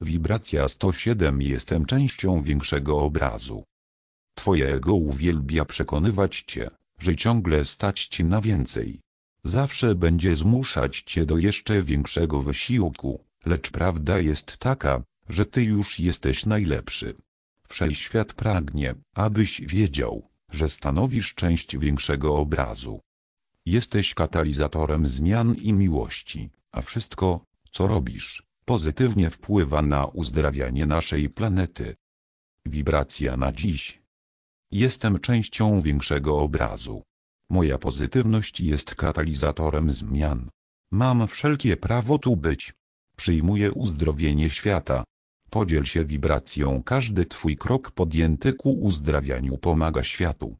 Wibracja 107 Jestem częścią większego obrazu. Twoje ego uwielbia przekonywać cię, że ciągle stać ci na więcej. Zawsze będzie zmuszać cię do jeszcze większego wysiłku, lecz prawda jest taka, że ty już jesteś najlepszy. Wszechświat pragnie, abyś wiedział, że stanowisz część większego obrazu. Jesteś katalizatorem zmian i miłości, a wszystko, co robisz, pozytywnie wpływa na uzdrawianie naszej planety. Wibracja na dziś. Jestem częścią większego obrazu. Moja pozytywność jest katalizatorem zmian. Mam wszelkie prawo tu być. Przyjmuję uzdrowienie świata. Podziel się wibracją. Każdy Twój krok podjęty ku uzdrawianiu pomaga światu.